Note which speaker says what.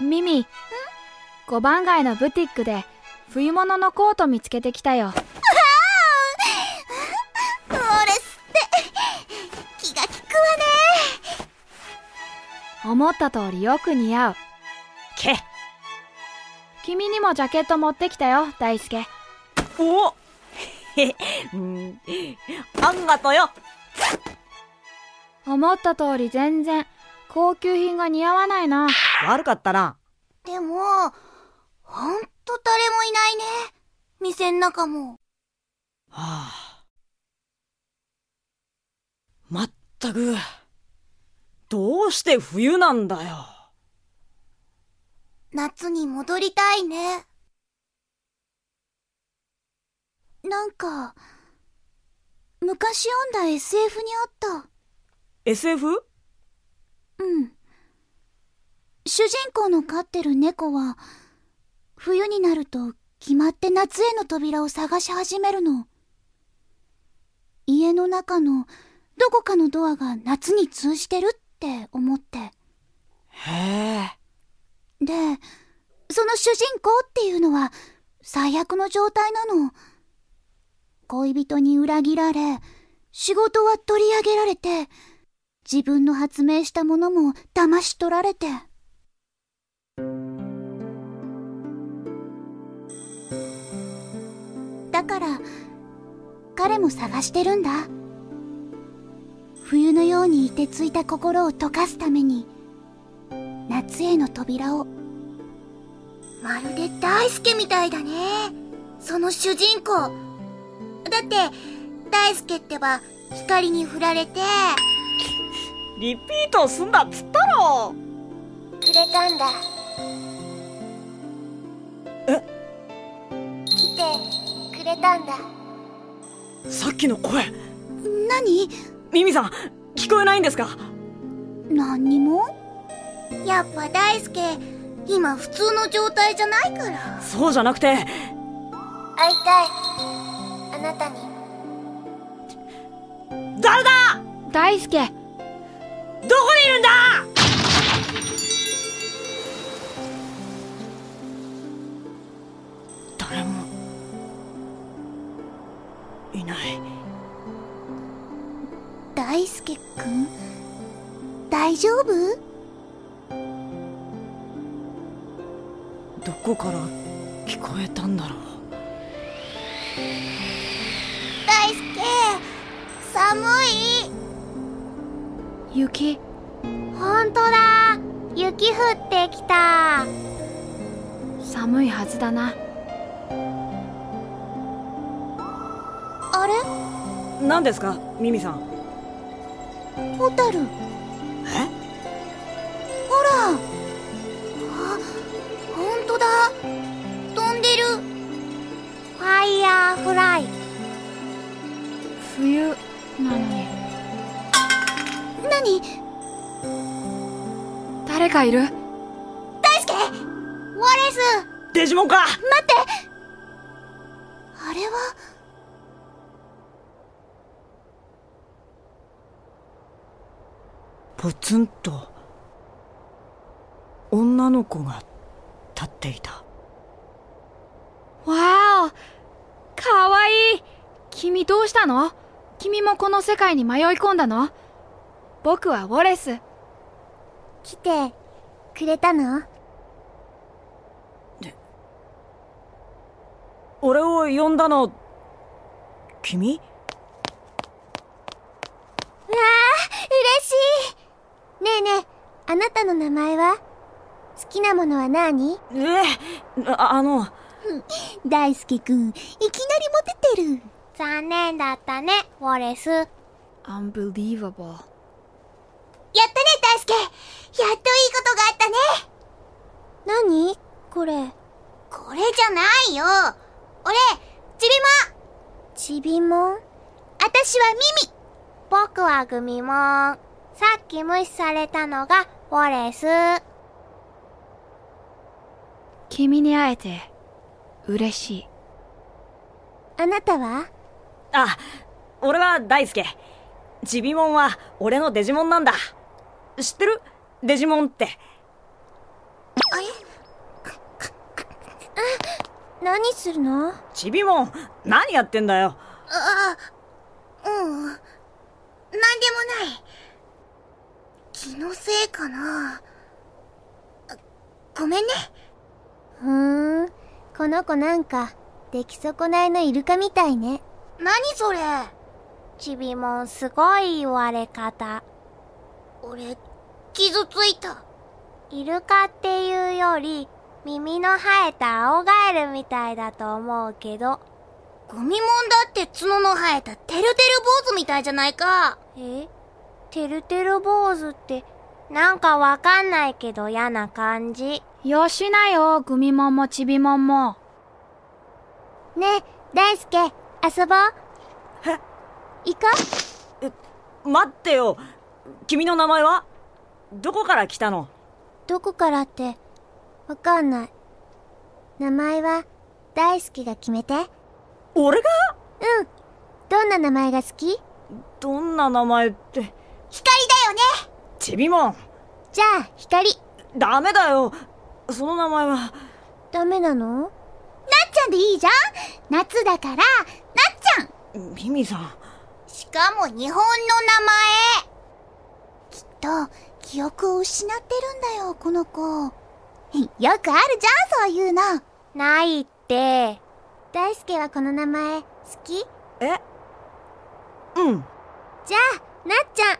Speaker 1: ミミ5番街のブティックで冬物のコート見つけてきたよ。
Speaker 2: ウォレスって気が利くわね。
Speaker 1: 思った通りよく似合う。
Speaker 3: け。
Speaker 1: 君にもジャケット持ってきたよ大輔。
Speaker 3: おへ うん。あんがとよ。
Speaker 1: 思った通り全然高級品が似合わないな
Speaker 3: 悪かったな。
Speaker 2: でもほんと誰もいないね。店ん中も。
Speaker 3: はあ。まったくどうして冬なんだよ。
Speaker 2: 夏に戻りたいね。なんか昔読んだ SF にあった。
Speaker 3: SF?
Speaker 2: うん主人公の飼ってる猫は冬になると決まって夏への扉を探し始めるの。家の中のどこかのドアが夏に通じてるって思って。
Speaker 3: へえ。
Speaker 2: でその主人公っていうのは最悪の状態なの。恋人に裏切られ仕事は取り上げられて自分の発明したものも騙し取られてだから彼も探してるんだ。冬のように凍てついた心を溶かすために夏への扉をまるで大輔みたいだね。その主人公。だって大輔ってば光に振られて。
Speaker 3: リピートすんだっつったろ。
Speaker 2: くれたんだ。
Speaker 3: え？
Speaker 2: 来てくれたんだ。
Speaker 3: さっきの声。
Speaker 2: 何？
Speaker 3: ミミさん聞こえないんですか？
Speaker 2: 何にも？やっぱ大輔今普通の状態じゃないから。
Speaker 3: そうじゃなくて。
Speaker 2: 会いたい。あなたに。
Speaker 3: 誰だ？
Speaker 1: 大輔。
Speaker 3: どこにいるんだ？い。ない
Speaker 2: 大輔くん？大丈夫？
Speaker 3: どこから聞こえたんだろう。
Speaker 2: 大輔寒い？
Speaker 1: 雪？
Speaker 2: ほんとだ。雪降ってきた。
Speaker 1: 寒いはずだな
Speaker 2: あれ？
Speaker 3: 何ですかミミさん？
Speaker 2: ホタル。
Speaker 3: え？
Speaker 2: ほら。あほんとだ。飛んでる。ファイヤーフライ。
Speaker 1: 冬なのに。
Speaker 2: 何？
Speaker 1: 誰かいる？
Speaker 2: 大輔ウォレス。
Speaker 3: デジモンか。
Speaker 2: 待って。あれは？
Speaker 3: ポツンと。女の子が立っていた。
Speaker 1: わーおかわいい。君どうしたの？君もこの世界に迷い込んだの？僕はウォレス。
Speaker 2: 来てくれたの？
Speaker 3: 俺を呼んだの君
Speaker 2: わあ嬉しいねえねえあなたの名前は？好きなものは何
Speaker 3: えああの。
Speaker 2: 大輔くんいきなりモテてる。残念だったねウォレス。やったね
Speaker 1: Unbelievable
Speaker 2: 大輔。やっといいことがあったね。何？これ。これじゃないよ。俺ちびも。んちびも？ん私はミミ。僕はグミもんさっき無視されたのがウォレス。
Speaker 1: 君に会えて嬉しい。
Speaker 2: あなたは？
Speaker 3: あ俺は大輔。ジビモンは俺のデジモンなんだ。知ってる？デジモンって。
Speaker 2: あれ？何するの？
Speaker 3: ちびもん、何やってんだよ。
Speaker 2: ああ、うん。なんでもない。気のせいかな。ごめんね。
Speaker 4: ふーん。この子なんか、出来損ないのイルカみたいね。
Speaker 2: 何それ
Speaker 4: ちびもんすごい言われ方。
Speaker 2: 俺、傷ついた。
Speaker 4: イルカっていうより、耳の生えた青ガエルみたいだと思うけど。
Speaker 2: ゴミもんだって角の生えたてるてる坊主みたいじゃないか。
Speaker 4: え？てるてる坊主って、なんかわかんないけど嫌な感じ。
Speaker 1: よしなよ、グミモンもちびもんも。
Speaker 4: ねえ、大輔、遊ぼう。
Speaker 3: え？
Speaker 4: 行こ
Speaker 3: 待ってよ。君の名前は？どこから来たの？
Speaker 4: どこからって、わかんない。名前は、大輔が決めて。
Speaker 3: 俺が？
Speaker 4: うん。どんな名前が好き？
Speaker 3: どんな名前って。
Speaker 2: 光だよね。
Speaker 3: ちびもん。
Speaker 4: じゃあ、光。
Speaker 3: ダメだよ。その名前は。
Speaker 4: ダメなの？
Speaker 2: なっちゃんでいいじゃん？夏だから、なっちゃん
Speaker 3: ミミさん。
Speaker 2: しかも日本の名前きっと、記憶を失ってるんだよ、この子。よくあるじゃん、そういうの。
Speaker 4: ないって。大輔はこの名前、好き？
Speaker 3: え？うん。
Speaker 4: じゃあ、なっちゃん、